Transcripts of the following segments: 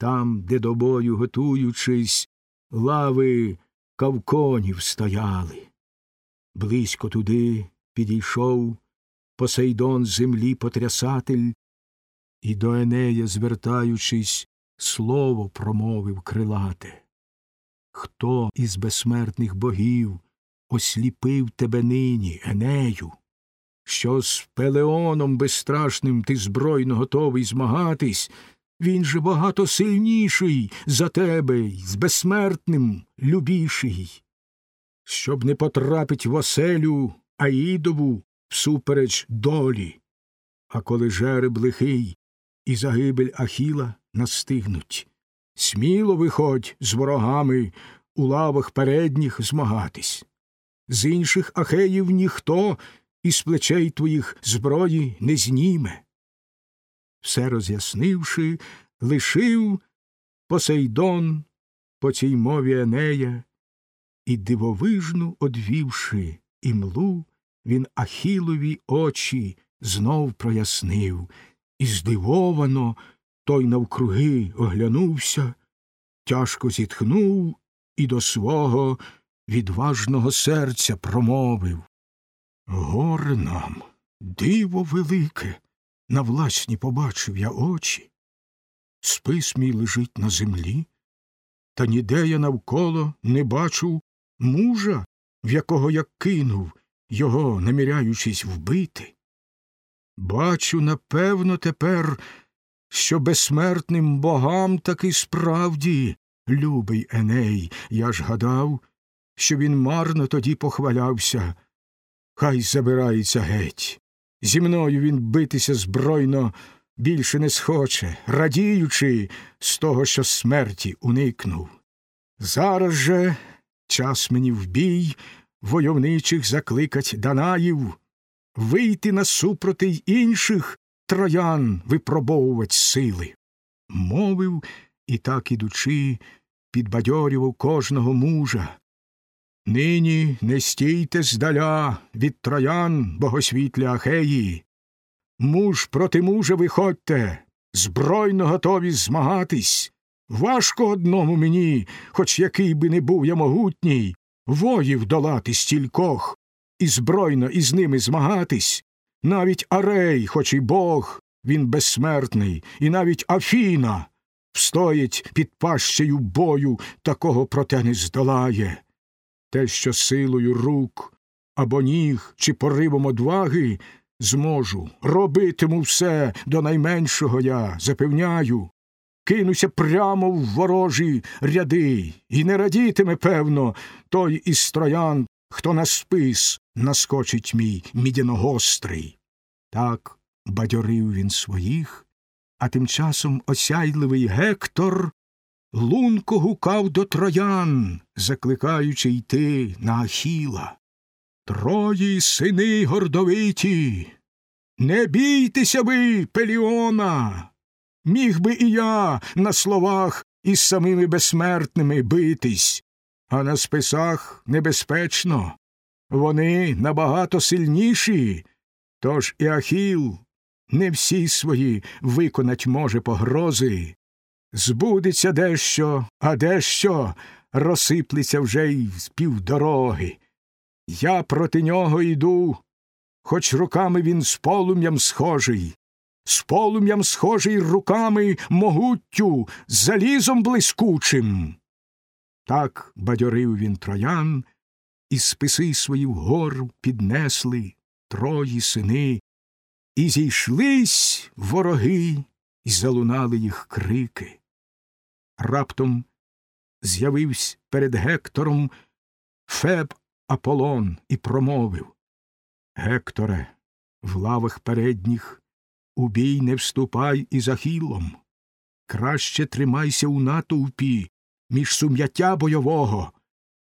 Там, де до бою, готуючись, лави кавконів стояли. Близько туди підійшов Посейдон землі потрясатель, і до Енея, звертаючись, слово промовив крилате. Хто із безсмертних богів осліпив тебе нині, Енею? Що з Пелеоном безстрашним ти збройно готовий змагатись, він же багато сильніший за тебе й з безсмертним любіший. Щоб не потрапить в оселю Аїдову всупереч долі, а коли жереб лихий і загибель Ахіла настигнуть. Сміло виходь з ворогами у лавах передніх змагатись. З інших ахеїв ніхто із плечей твоїх зброї не зніме. Все роз'яснивши, лишив Посейдон по цій мові Енея, і дивовижну одвівши імлу, він Ахілові очі знов прояснив, і здивовано той навкруги оглянувся, тяжко зітхнув і до свого відважного серця промовив. Горе нам, диво велике, на власні побачив я очі. Спис мій лежить на землі, та ніде я навколо не бачу мужа, в якого я кинув, його наміряючись вбити. Бачу, напевно, тепер, що безсмертним богам таки справді, любий Еней, я ж гадав, що він марно тоді похвалявся. Хай забирається геть. Зі мною він битися збройно більше не схоче, радіючи з того, що смерті уникнув. Зараз же час мені в бій войовничих закликать Данаїв, вийти насупроти й інших троян випробовувать сили. Мовив і так ідучи, підбадьорював кожного мужа. Нині не стійте здаля від троян богосвітлі Ахеї. Муж проти мужа виходьте, збройно готові змагатись. Важко одному мені, хоч який би не був я могутній, воїв долати стількох, і збройно із ними змагатись. Навіть Арей, хоч і бог, він безсмертний, і навіть Афіна встоїть під пащею бою, такого проте не здолає. Те, що силою рук або ніг чи поривом одваги зможу, робитиму все до найменшого я запевняю кинуся прямо в ворожі ряди, і не радітиме, певно, той із троян, хто на спис наскочить мій мідяногострий. Так бадьорив він своїх, а тим часом осяйливий Гектор лунко гукав до троян, закликаючи йти на Ахіла. Трої сини гордовиті, не бійтеся ви, Пеліона, Міг би і я на словах із самими безсмертними битись, а на списах небезпечно. Вони набагато сильніші, тож і Ахіл не всі свої виконать може погрози. Збудеться дещо, а дещо розсиплеться вже й з півдороги. Я проти нього йду, хоч руками він з полум'ям схожий, з полум'ям схожий руками могуттю, залізом блискучим. Так бадьорив він троян, і списи свої вгор піднесли трої сини, і зійшлись вороги, і залунали їх крики. Раптом з'явився перед Гектором Феб Аполлон і промовив Гекторе, в лавах передніх у бій не вступай із Ахілом. Краще тримайся у натовпі між сум'яття бойового,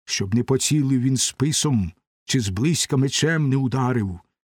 щоб не поцілив він списом чи зблизька мечем не ударив.